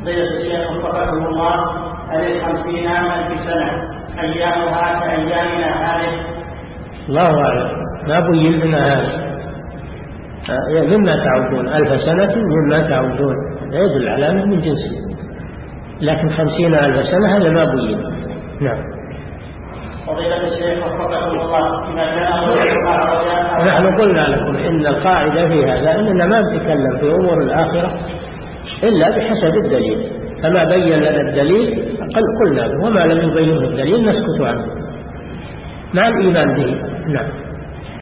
فضيلة الشيخ وفقكم الله هل الخمسين ألف سنة أيامها كأيامنا هذه؟ الله أعلم. ما بين لنا هذا. مما تعودون؟ ألف سنة مما تعودون. لا يدل على أنه من جنسه لكن خمسين ألف سنة هذا ما بين. نعم. فضيلة الشيخ وفقكم الله. كان نحن قلنا لكم إن القاعدة في هذا أننا ما نتكلم في أمور الآخرة. إلا بحسب الدليل. فما بين لنا الدليل قلنا وما لم يبينه الدليل نسكت عنه. مع الإيمان به. نعم.